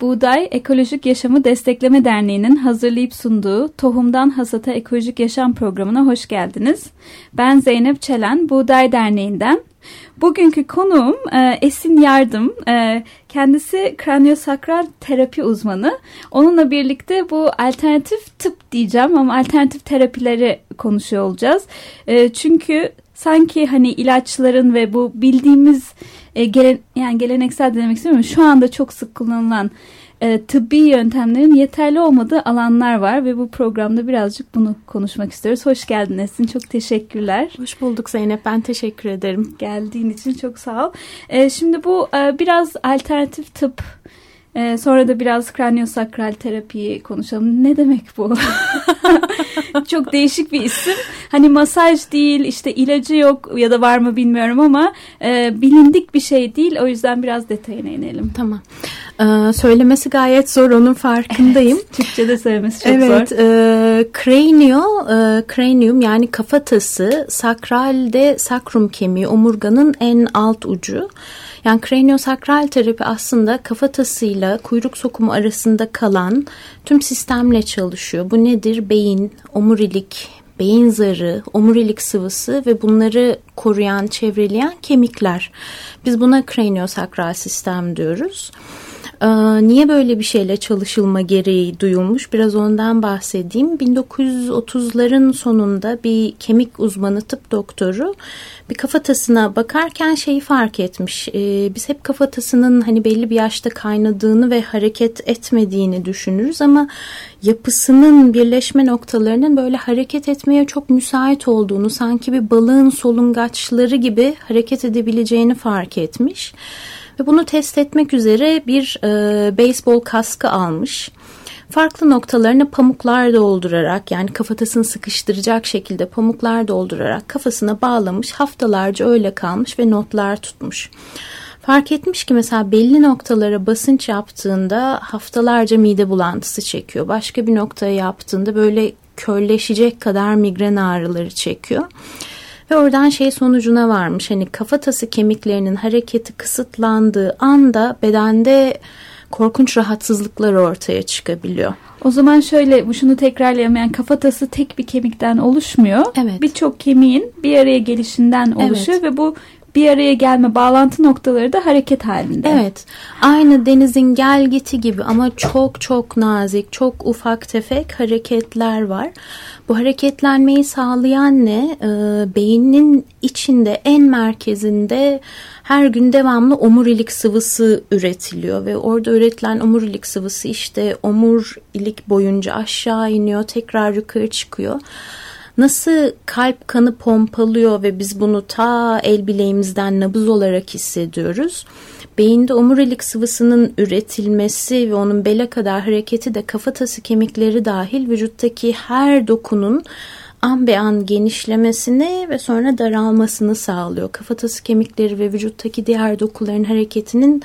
Buğday Ekolojik Yaşamı Destekleme Derneği'nin hazırlayıp sunduğu Tohumdan Hasata Ekolojik Yaşam programına hoş geldiniz. Ben Zeynep Çelen, Buğday Derneği'nden. Bugünkü konuğum e, Esin Yardım. E, kendisi kraniosakral terapi uzmanı. Onunla birlikte bu alternatif tıp diyeceğim ama alternatif terapileri konuşuyor olacağız. E, çünkü sanki hani ilaçların ve bu bildiğimiz e, gelen, yani geleneksel demek istemiyorum. Şu anda çok sık kullanılan e, tıbbi yöntemlerin yeterli olmadığı alanlar var ve bu programda birazcık bunu konuşmak istiyoruz. Hoş geldin Esin. Çok teşekkürler. Hoş bulduk Zeynep. Ben teşekkür ederim. Geldiğin için çok sağ ol. E, şimdi bu e, biraz alternatif tıp ee, sonra da biraz kraniosakral terapiyi konuşalım. Ne demek bu? Çok değişik bir isim. Hani masaj değil, işte ilacı yok ya da var mı bilmiyorum ama e, bilindik bir şey değil. O yüzden biraz detayına inelim. Tamam. Ee, söylemesi gayet zor, onun farkındayım. Evet, Türkçe'de söylemesi çok evet, zor. Evet, e, kranio, e, cranium yani kafatası, sakralde sakrum kemiği, omurganın en alt ucu. Yani kraniosakral terapi aslında kafatasıyla kuyruk sokumu arasında kalan tüm sistemle çalışıyor. Bu nedir? Beyin, omurilik, beyin zarı, omurilik sıvısı ve bunları koruyan, çevreleyen kemikler. Biz buna kraniosakral sistem diyoruz. Ee, niye böyle bir şeyle çalışılma gereği duyulmuş? Biraz ondan bahsedeyim. 1930'ların sonunda bir kemik uzmanı tıp doktoru bir kafatasına bakarken şeyi fark etmiş. Ee, biz hep kafatasının hani belli bir yaşta kaynadığını ve hareket etmediğini düşünürüz ama yapısının birleşme noktalarının böyle hareket etmeye çok müsait olduğunu, sanki bir balığın solungaçları gibi hareket edebileceğini fark etmiş. Ve bunu test etmek üzere bir e, beyzbol kaskı almış. Farklı noktalarını pamuklar doldurarak yani kafatasını sıkıştıracak şekilde pamuklar doldurarak kafasına bağlamış. Haftalarca öyle kalmış ve notlar tutmuş. Fark etmiş ki mesela belli noktalara basınç yaptığında haftalarca mide bulantısı çekiyor. Başka bir noktaya yaptığında böyle körleşecek kadar migren ağrıları çekiyor. Ve oradan şey sonucuna varmış. Hani kafatası kemiklerinin hareketi kısıtlandığı anda bedende korkunç rahatsızlıklar ortaya çıkabiliyor. O zaman şöyle şunu tekrarlayalım yani kafatası tek bir kemikten oluşmuyor. Evet. Birçok kemiğin bir araya gelişinden oluşuyor evet. ve bu bir araya gelme bağlantı noktaları da hareket halinde. Evet. Aynı denizin gel giti gibi ama çok çok nazik, çok ufak tefek hareketler var. Bu hareketlenmeyi sağlayan ne? E, beynin içinde en merkezinde her gün devamlı omurilik sıvısı üretiliyor ve orada üretilen omurilik sıvısı işte omurilik boyunca aşağı iniyor, tekrar yukarı çıkıyor nasıl kalp kanı pompalıyor ve biz bunu ta el bileğimizden nabız olarak hissediyoruz. Beyinde omurilik sıvısının üretilmesi ve onun bele kadar hareketi de kafatası kemikleri dahil vücuttaki her dokunun an be an genişlemesini ve sonra daralmasını sağlıyor. Kafatası kemikleri ve vücuttaki diğer dokuların hareketinin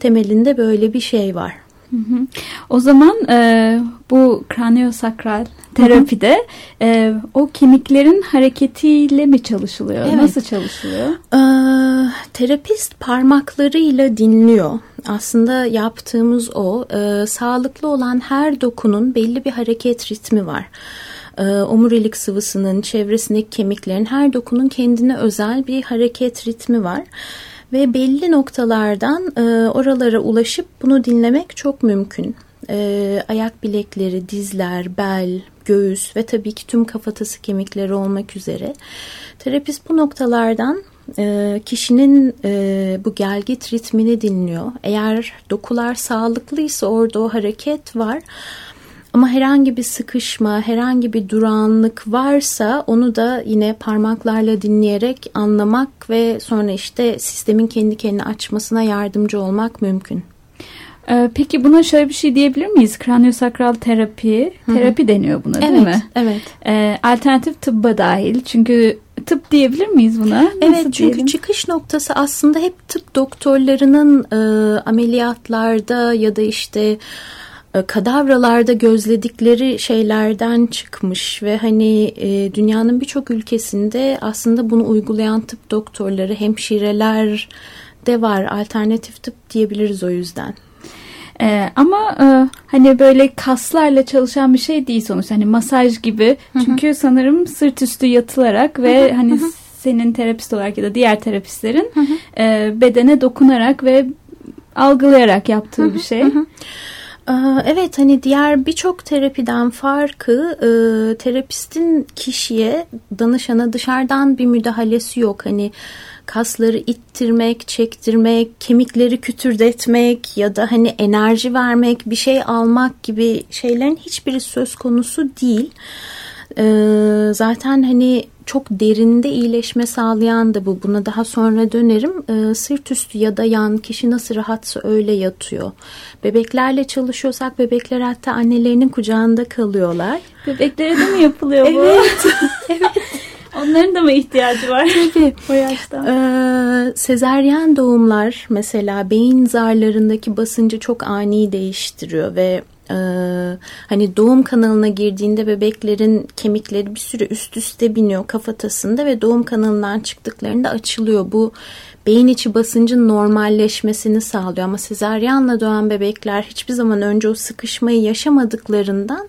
temelinde böyle bir şey var. Hı hı. O zaman e, bu kraniosakral terapide. E, o kemiklerin hareketiyle mi çalışılıyor? Evet. Nasıl çalışılıyor? Ee, terapist parmaklarıyla dinliyor. Aslında yaptığımız o. E, sağlıklı olan her dokunun belli bir hareket ritmi var e, omurilik sıvısının çevresindeki kemiklerin her dokunun kendine özel bir hareket ritmi var ve belli noktalardan e, oralara ulaşıp bunu dinlemek çok mümkün. E, ayak bilekleri, dizler, bel, göğüs ve tabii ki tüm kafatası kemikleri olmak üzere. Terapist bu noktalardan e, kişinin e, bu gelgit ritmini dinliyor. Eğer dokular sağlıklıysa orada o hareket var. Ama herhangi bir sıkışma, herhangi bir durağanlık varsa onu da yine parmaklarla dinleyerek anlamak ve sonra işte sistemin kendi kendini açmasına yardımcı olmak mümkün. Ee, peki buna şöyle bir şey diyebilir miyiz? Kraniosakral terapi, terapi deniyor buna değil evet, mi? Evet. Ee, alternatif tıbba dahil. Çünkü tıp diyebilir miyiz buna? Nasıl evet çünkü diyelim? çıkış noktası aslında hep tıp doktorlarının e, ameliyatlarda ya da işte e, kadavralarda gözledikleri şeylerden çıkmış ve hani e, dünyanın birçok ülkesinde aslında bunu uygulayan tıp doktorları, hemşireler de var. Alternatif tıp diyebiliriz o yüzden. Ee, ama e, hani böyle kaslarla çalışan bir şey değil sonuçta. Hani masaj gibi. Çünkü sanırım sırt üstü yatılarak ve hani senin terapist olarak ya da diğer terapistlerin e, bedene dokunarak ve algılayarak yaptığı bir şey. Ee, Evet hani diğer birçok terapiden farkı e, terapistin kişiye danışana dışarıdan bir müdahalesi yok. Hani kasları ittirmek, çektirmek, kemikleri kütürdetmek ya da hani enerji vermek, bir şey almak gibi şeylerin hiçbiri söz konusu değil. Ee, zaten hani çok derinde iyileşme sağlayan da bu. Buna daha sonra dönerim. Ee, sırt üstü ya da yan kişi nasıl rahatsa öyle yatıyor. Bebeklerle çalışıyorsak bebekler hatta annelerinin kucağında kalıyorlar. Bebeklere de mi yapılıyor bu? Evet. Onların da mı ihtiyacı var? Tabii. o yaşta. Ee, sezeryen doğumlar mesela beyin zarlarındaki basıncı çok ani değiştiriyor ve e, hani doğum kanalına girdiğinde bebeklerin kemikleri bir süre üst üste biniyor kafatasında ve doğum kanalından çıktıklarında açılıyor. Bu beyin içi basıncın normalleşmesini sağlıyor ama sezeryanla doğan bebekler hiçbir zaman önce o sıkışmayı yaşamadıklarından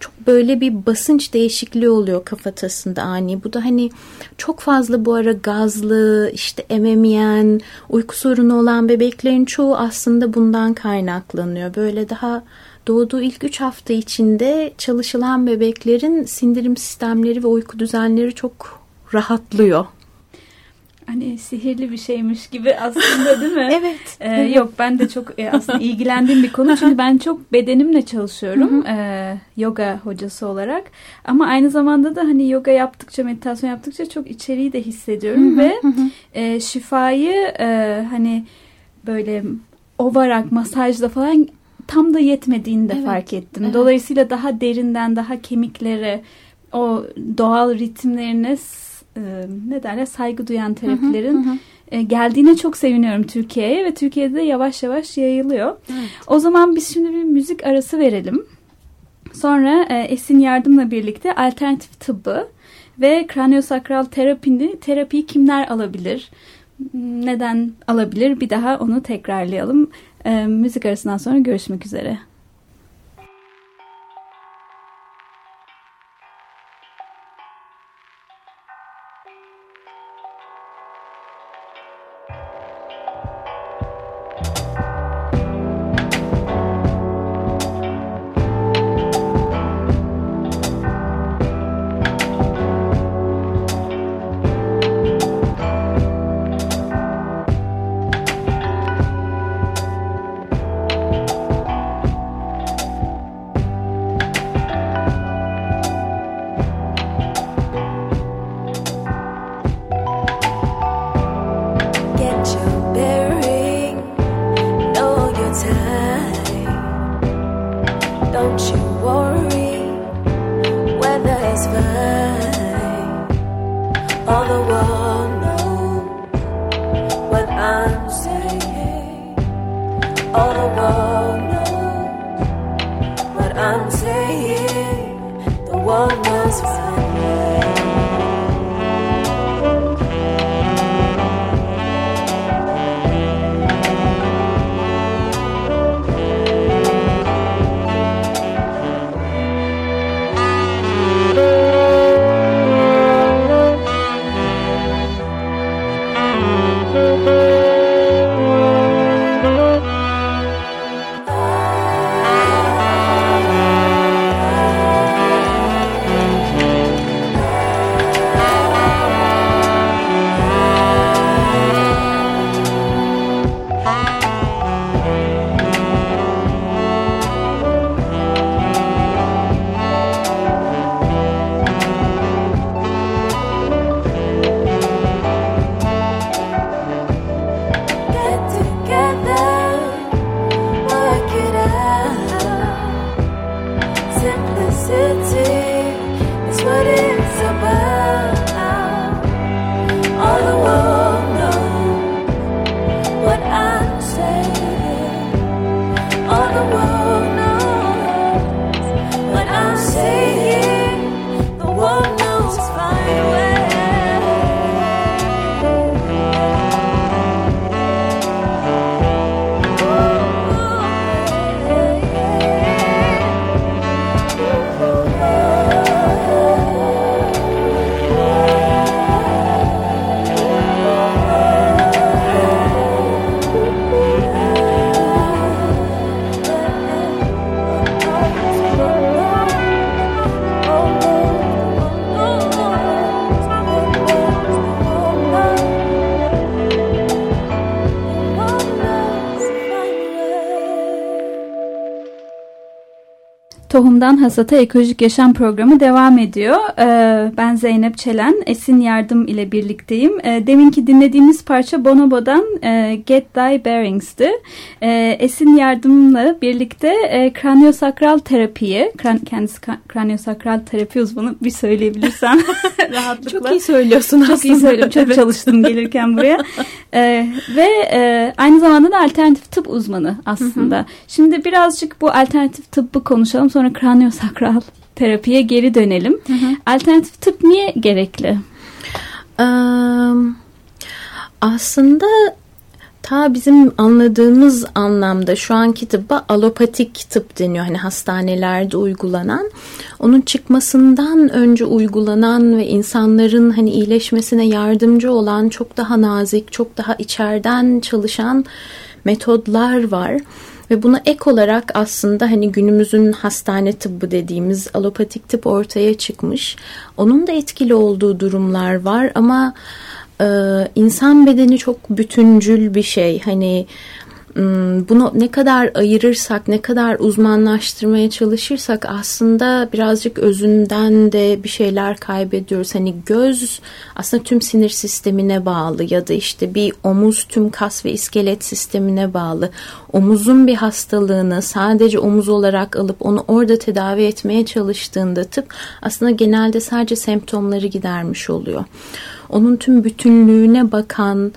çok böyle bir basınç değişikliği oluyor kafatasında ani. Bu da hani çok fazla bu ara gazlı, işte ememeyen, uyku sorunu olan bebeklerin çoğu aslında bundan kaynaklanıyor. Böyle daha doğduğu ilk 3 hafta içinde çalışılan bebeklerin sindirim sistemleri ve uyku düzenleri çok rahatlıyor. Hani sihirli bir şeymiş gibi aslında değil mi? Evet. Ee, yok ben de çok e, aslında ilgilendiğim bir konu çünkü ben çok bedenimle çalışıyorum e, yoga hocası olarak ama aynı zamanda da hani yoga yaptıkça meditasyon yaptıkça çok içeriği de hissediyorum ve e, şifayı e, hani böyle ovarak masajla falan tam da yetmediğini de Evet, fark ettim. evet. Dolayısıyla daha derinden daha kemiklere o doğal ritimlerine e, ne derler saygı duyan terapilerin e, geldiğine çok seviniyorum Türkiye'ye ve Türkiye'de de yavaş yavaş yayılıyor. O zaman biz şimdi bir müzik arası verelim. Sonra e, Esin Yardım'la birlikte alternatif tıbbı ve kraniosakral terapini, terapiyi kimler alabilir? Neden alabilir? Bir daha onu tekrarlayalım. E, müzik arasından sonra görüşmek üzere. All the world knows what I'm saying. The world knows Tohumdan Hasata Ekolojik Yaşam Programı devam ediyor. Ee, ben Zeynep Çelen, Esin Yardım ile birlikteyim. Ee, deminki dinlediğimiz parça Bonobo'dan e, Get Thy Bearings'ti. Ee, Esin Yardım'la birlikte e, kraniosakral terapiye, kran, kendisi kraniosakral terapi uzmanı bir söyleyebilirsen rahatlıkla. Çok iyi söylüyorsun Çok iyi söylüyorum, çok evet. çalıştım gelirken buraya. ve e, aynı zamanda da alternatif tıp uzmanı aslında. Hı hı. Şimdi birazcık bu alternatif tıbbı konuşalım. Sonra kraniosakral terapiye geri dönelim. Hı hı. Alternatif tıp niye gerekli? Um, aslında ta bizim anladığımız anlamda şu anki tıbba alopatik tıp deniyor. Hani hastanelerde uygulanan. Onun çıkmasından önce uygulanan ve insanların hani iyileşmesine yardımcı olan çok daha nazik, çok daha içeriden çalışan metodlar var. Ve buna ek olarak aslında hani günümüzün hastane tıbbı dediğimiz alopatik tıp ortaya çıkmış. Onun da etkili olduğu durumlar var ama e, insan bedeni çok bütüncül bir şey. Hani bunu ne kadar ayırırsak, ne kadar uzmanlaştırmaya çalışırsak aslında birazcık özünden de bir şeyler kaybediyoruz. Hani göz aslında tüm sinir sistemine bağlı ya da işte bir omuz tüm kas ve iskelet sistemine bağlı. Omuzun bir hastalığını sadece omuz olarak alıp onu orada tedavi etmeye çalıştığında tıp aslında genelde sadece semptomları gidermiş oluyor. Onun tüm bütünlüğüne bakan,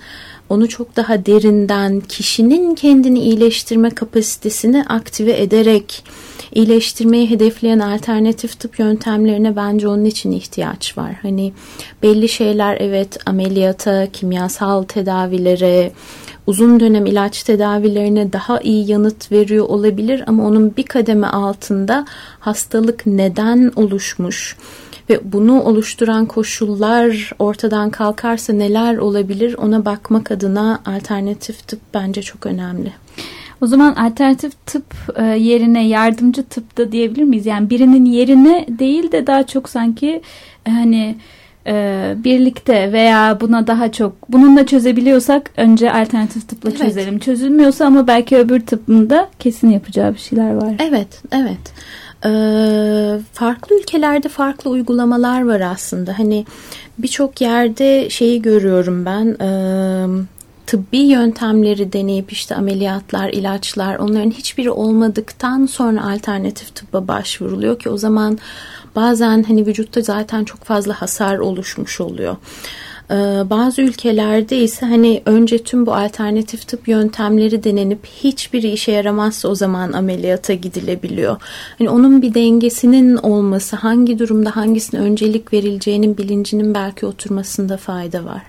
onu çok daha derinden kişinin kendini iyileştirme kapasitesini aktive ederek iyileştirmeyi hedefleyen alternatif tıp yöntemlerine bence onun için ihtiyaç var. Hani belli şeyler evet ameliyata, kimyasal tedavilere, uzun dönem ilaç tedavilerine daha iyi yanıt veriyor olabilir ama onun bir kademe altında hastalık neden oluşmuş? Ve bunu oluşturan koşullar ortadan kalkarsa neler olabilir ona bakmak adına alternatif tıp bence çok önemli. O zaman alternatif tıp e, yerine yardımcı tıp da diyebilir miyiz? Yani birinin yerine değil de daha çok sanki e, hani e, birlikte veya buna daha çok bununla çözebiliyorsak önce alternatif tıpla evet. çözelim. Çözülmüyorsa ama belki öbür tıbbında kesin yapacağı bir şeyler var. Evet, evet. Ee, farklı ülkelerde farklı uygulamalar var aslında. Hani birçok yerde şeyi görüyorum ben. E, tıbbi yöntemleri deneyip işte ameliyatlar, ilaçlar onların hiçbiri olmadıktan sonra alternatif tıbba başvuruluyor ki o zaman bazen hani vücutta zaten çok fazla hasar oluşmuş oluyor. Ee, bazı ülkelerde ise hani önce tüm bu alternatif tıp yöntemleri denenip hiçbiri işe yaramazsa o zaman ameliyata gidilebiliyor. Hani onun bir dengesinin olması, hangi durumda hangisine öncelik verileceğinin bilincinin belki oturmasında fayda var.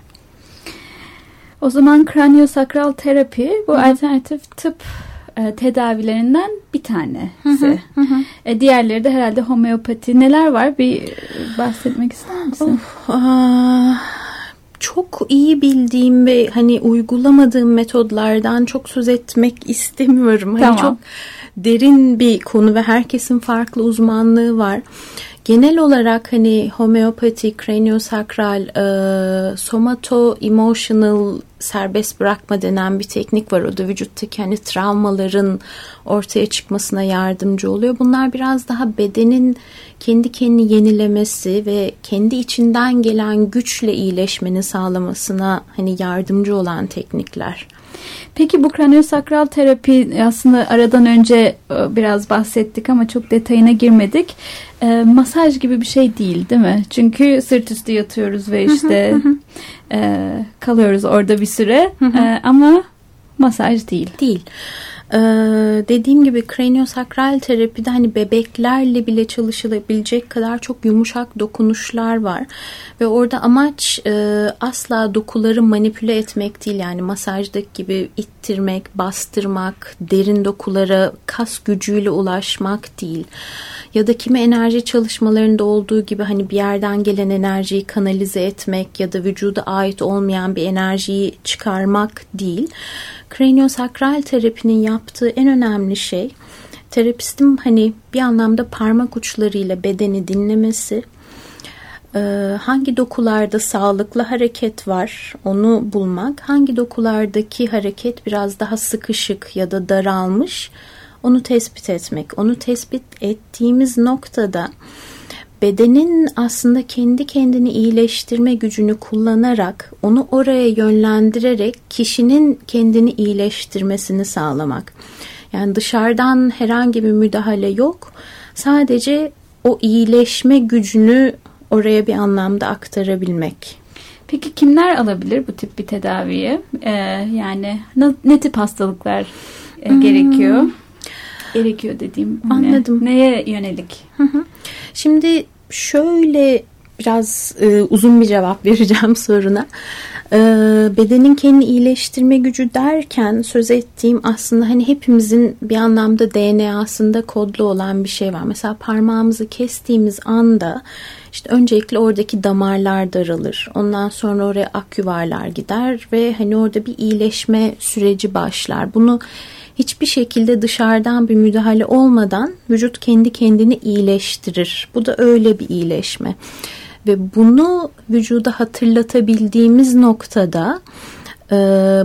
O zaman kraniosakral terapi bu Hı. alternatif tıp e, tedavilerinden bir tanesi. Hı hı, hı. E, diğerleri de herhalde homeopati. Neler var? Bir bahsetmek ister misin? Of, aa, çok iyi bildiğim ve hani uygulamadığım metodlardan çok söz etmek istemiyorum. Hani tamam. çok derin bir konu ve herkesin farklı uzmanlığı var. Genel olarak hani homeopati, kraniosakral, e, somato emotional serbest bırakma denen bir teknik var. O da vücuttaki hani travmaların ortaya çıkmasına yardımcı oluyor. Bunlar biraz daha bedenin kendi kendini yenilemesi ve kendi içinden gelen güçle iyileşmeni sağlamasına hani yardımcı olan teknikler. Peki bu kraniosakral terapi aslında aradan önce e, biraz bahsettik ama çok detayına girmedik. E, masaj gibi bir şey değil değil mi? Çünkü sırt üstü yatıyoruz ve işte e, kalıyoruz orada bir süre e, ama masaj değil. Değil. Ee, dediğim gibi kraniosakral terapide hani bebeklerle bile çalışılabilecek kadar çok yumuşak dokunuşlar var. Ve orada amaç e, asla dokuları manipüle etmek değil. Yani masajdaki gibi ittirmek, bastırmak, derin dokulara kas gücüyle ulaşmak değil. Ya da kimi enerji çalışmalarında olduğu gibi hani bir yerden gelen enerjiyi kanalize etmek ya da vücuda ait olmayan bir enerjiyi çıkarmak değil Kraniosakral terapinin yaptığı en önemli şey terapistin hani bir anlamda parmak uçlarıyla bedeni dinlemesi, ee, hangi dokularda sağlıklı hareket var onu bulmak, hangi dokulardaki hareket biraz daha sıkışık ya da daralmış onu tespit etmek. Onu tespit ettiğimiz noktada bedenin aslında kendi kendini iyileştirme gücünü kullanarak onu oraya yönlendirerek kişinin kendini iyileştirmesini sağlamak. Yani dışarıdan herhangi bir müdahale yok. Sadece o iyileşme gücünü oraya bir anlamda aktarabilmek. Peki kimler alabilir bu tip bir tedaviyi? Ee, yani ne, ne tip hastalıklar e, hmm. Gerekiyor? Dediğim. Anladım. Ne, neye yönelik? Hı hı. Şimdi şöyle biraz e, uzun bir cevap vereceğim soruna. E, bedenin kendi iyileştirme gücü derken söz ettiğim aslında hani hepimizin bir anlamda DNA'sında kodlu olan bir şey var. Mesela parmağımızı kestiğimiz anda işte öncelikle oradaki damarlar daralır. Ondan sonra oraya ak yuvarlar gider ve hani orada bir iyileşme süreci başlar. Bunu hiçbir şekilde dışarıdan bir müdahale olmadan vücut kendi kendini iyileştirir. Bu da öyle bir iyileşme. Ve bunu vücuda hatırlatabildiğimiz noktada e,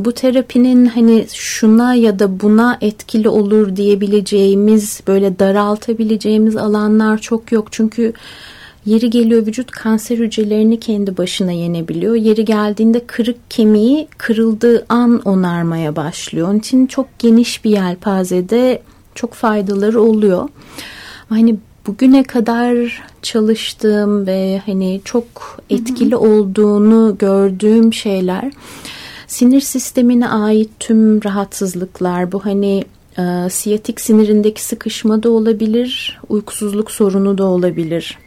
bu terapinin hani şuna ya da buna etkili olur diyebileceğimiz böyle daraltabileceğimiz alanlar çok yok. Çünkü Yeri geliyor vücut kanser hücrelerini kendi başına yenebiliyor. Yeri geldiğinde kırık kemiği kırıldığı an onarmaya başlıyor. Onun için çok geniş bir yelpazede çok faydaları oluyor. Hani bugüne kadar çalıştığım ve hani çok etkili olduğunu gördüğüm şeyler sinir sistemine ait tüm rahatsızlıklar bu hani e, siyatik sinirindeki sıkışma da olabilir, uykusuzluk sorunu da olabilir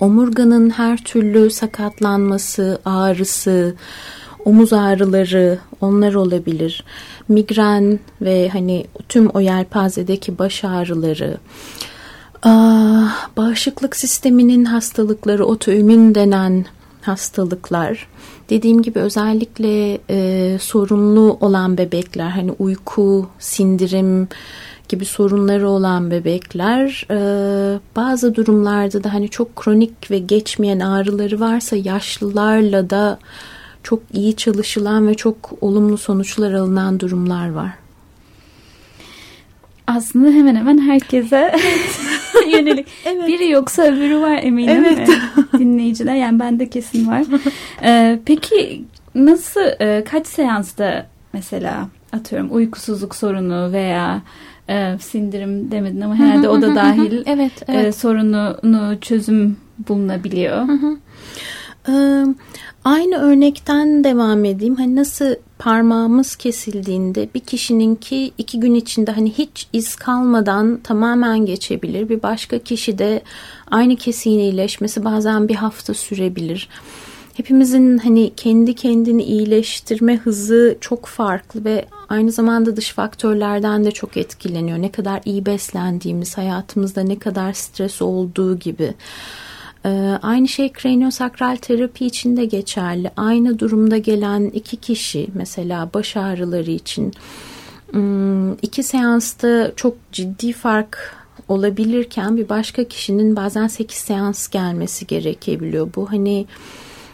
omurganın her türlü sakatlanması, ağrısı, omuz ağrıları onlar olabilir. Migren ve hani tüm o yelpazedeki baş ağrıları, bağışıklık sisteminin hastalıkları, otoimmün denen hastalıklar. Dediğim gibi özellikle e, sorunlu olan bebekler hani uyku, sindirim, gibi sorunları olan bebekler e, bazı durumlarda da hani çok kronik ve geçmeyen ağrıları varsa yaşlılarla da çok iyi çalışılan ve çok olumlu sonuçlar alınan durumlar var. Aslında hemen hemen herkese yönelik. Evet. Biri yoksa öbürü var eminim. Evet. Dinleyiciler yani bende kesin var. Ee, peki nasıl e, kaç seansta mesela atıyorum uykusuzluk sorunu veya e, sindirim demedin ama herhalde o da dahil evet, evet. E, sorununu çözüm bulunabiliyor. E, aynı örnekten devam edeyim. Hani nasıl parmağımız kesildiğinde bir kişininki iki gün içinde hani hiç iz kalmadan tamamen geçebilir. Bir başka kişi de aynı kesiğin iyileşmesi bazen bir hafta sürebilir hepimizin hani kendi kendini iyileştirme hızı çok farklı ve aynı zamanda dış faktörlerden de çok etkileniyor. Ne kadar iyi beslendiğimiz, hayatımızda ne kadar stres olduğu gibi. Ee, aynı şey kraniosakral terapi için de geçerli. Aynı durumda gelen iki kişi mesela baş ağrıları için hmm, iki seansta çok ciddi fark olabilirken bir başka kişinin bazen 8 seans gelmesi gerekebiliyor. Bu hani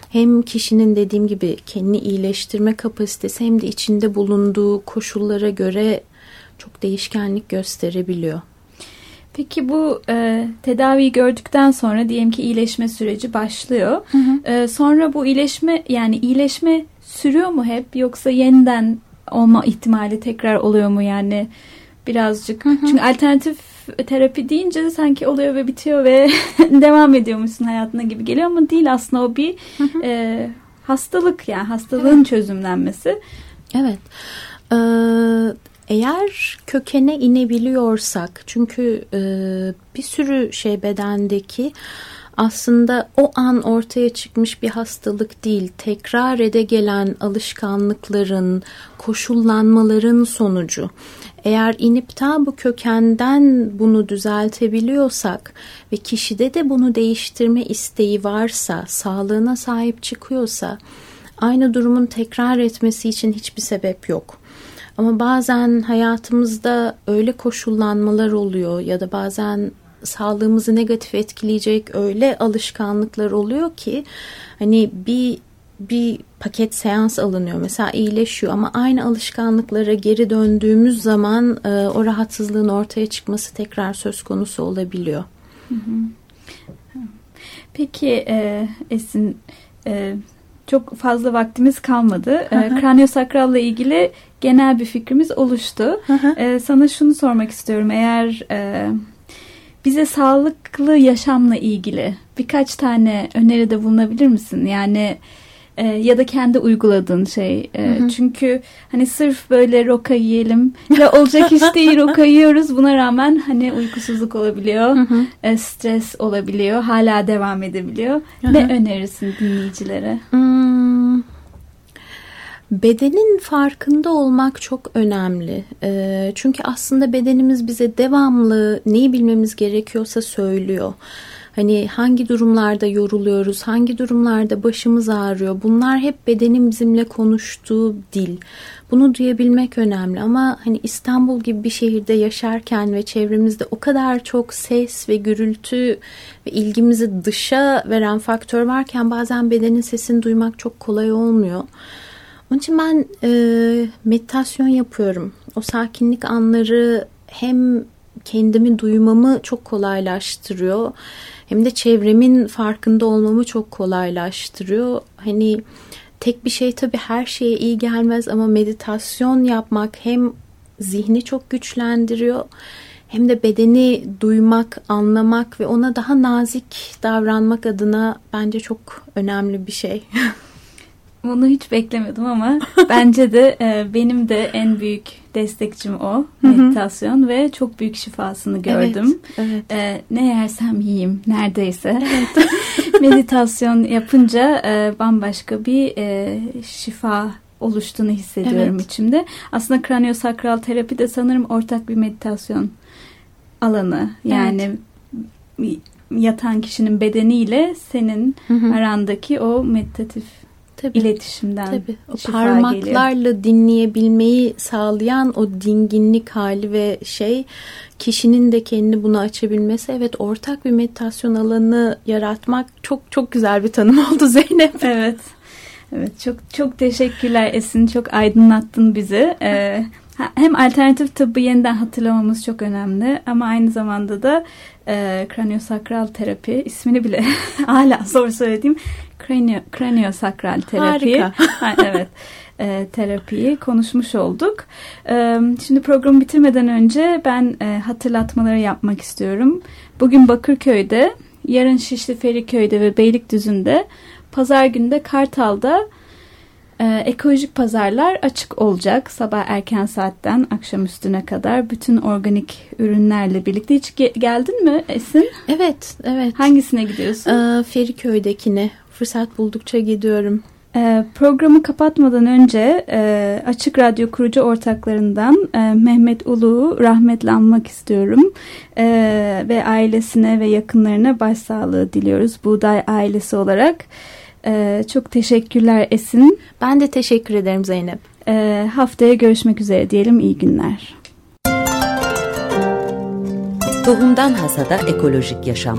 hem kişinin dediğim gibi kendini iyileştirme kapasitesi hem de içinde bulunduğu koşullara göre çok değişkenlik gösterebiliyor. Peki bu e, tedaviyi gördükten sonra diyelim ki iyileşme süreci başlıyor. Hı hı. E, sonra bu iyileşme yani iyileşme sürüyor mu hep yoksa yeniden olma ihtimali tekrar oluyor mu yani birazcık? Hı hı. Çünkü alternatif terapi deyince sanki oluyor ve bitiyor ve devam ediyormuşsun hayatına gibi geliyor ama değil aslında o bir e, hastalık yani hastalığın evet. çözümlenmesi. Evet. Ee, eğer kökene inebiliyorsak çünkü e, bir sürü şey bedendeki aslında o an ortaya çıkmış bir hastalık değil, tekrar ede gelen alışkanlıkların, koşullanmaların sonucu. Eğer inip ta bu kökenden bunu düzeltebiliyorsak ve kişide de bunu değiştirme isteği varsa, sağlığına sahip çıkıyorsa aynı durumun tekrar etmesi için hiçbir sebep yok. Ama bazen hayatımızda öyle koşullanmalar oluyor ya da bazen sağlığımızı negatif etkileyecek öyle alışkanlıklar oluyor ki hani bir bir paket seans alınıyor mesela iyileşiyor ama aynı alışkanlıklara geri döndüğümüz zaman e, o rahatsızlığın ortaya çıkması tekrar söz konusu olabiliyor. Hı hı. Peki e, Esin e, çok fazla vaktimiz kalmadı. E, Kraniosakralla ilgili genel bir fikrimiz oluştu. E, sana şunu sormak istiyorum. Eğer e, bize sağlıklı yaşamla ilgili birkaç tane öneride bulunabilir misin? Yani e, ya da kendi uyguladığın şey. E, hı hı. Çünkü hani sırf böyle roka yiyelim ya olacak iş değil roka yiyoruz. Buna rağmen hani uykusuzluk olabiliyor, hı hı. E, stres olabiliyor, hala devam edebiliyor. Hı hı. Ne önerirsin dinleyicilere? Hmm. Bedenin farkında olmak çok önemli. E, çünkü aslında bedenimiz bize devamlı neyi bilmemiz gerekiyorsa söylüyor. Hani hangi durumlarda yoruluyoruz, hangi durumlarda başımız ağrıyor. Bunlar hep bedenin bizimle konuştuğu dil. Bunu duyabilmek önemli ama hani İstanbul gibi bir şehirde yaşarken ve çevremizde o kadar çok ses ve gürültü ve ilgimizi dışa veren faktör varken bazen bedenin sesini duymak çok kolay olmuyor. Onun için ben e, meditasyon yapıyorum. O sakinlik anları hem kendimi duymamı çok kolaylaştırıyor hem de çevremin farkında olmamı çok kolaylaştırıyor. Hani tek bir şey tabii her şeye iyi gelmez ama meditasyon yapmak hem zihni çok güçlendiriyor hem de bedeni duymak, anlamak ve ona daha nazik davranmak adına bence çok önemli bir şey. Bunu hiç beklemedim ama bence de e, benim de en büyük destekçim o meditasyon ve çok büyük şifasını gördüm. Evet, evet. E, ne yersem yiyeyim neredeyse. Evet. meditasyon yapınca e, bambaşka bir e, şifa oluştuğunu hissediyorum evet. içimde. Aslında kraniosakral terapi de sanırım ortak bir meditasyon alanı. Yani evet. yatan kişinin bedeniyle senin hı hı. arandaki o meditatif Tabii. iletişimden Tabii. O parmaklarla geliyor. dinleyebilmeyi sağlayan o dinginlik hali ve şey kişinin de kendini bunu açabilmesi evet ortak bir meditasyon alanı yaratmak çok çok güzel bir tanım oldu Zeynep. Evet. Evet çok çok teşekkürler Esin çok aydınlattın bizi. Ee, hem alternatif tıbbı yeniden hatırlamamız çok önemli ama aynı zamanda da e, kraniosakral terapi ismini bile hala zor söylediğim kranio, kraniosakral terapi. Harika. evet. E, terapiyi konuşmuş olduk. E, şimdi programı bitirmeden önce ben e, hatırlatmaları yapmak istiyorum. Bugün Bakırköy'de, yarın Şişli Feriköy'de ve Beylikdüzü'nde, pazar günü de Kartal'da ee, ekolojik pazarlar açık olacak sabah erken saatten akşam üstüne kadar bütün organik ürünlerle birlikte. Hiç ge geldin mi Esin? Evet, evet. Hangisine gidiyorsun? Ee, Feriköy'dekine fırsat buldukça gidiyorum. Ee, programı kapatmadan önce e, Açık Radyo kurucu ortaklarından e, Mehmet Ulu'yu rahmetle anmak istiyorum. E, ve ailesine ve yakınlarına başsağlığı diliyoruz Buğday ailesi olarak. Ee, çok teşekkürler Esin. Ben de teşekkür ederim Zeynep. Ee, haftaya görüşmek üzere diyelim. İyi günler. Tohumdan Hasada Ekolojik Yaşam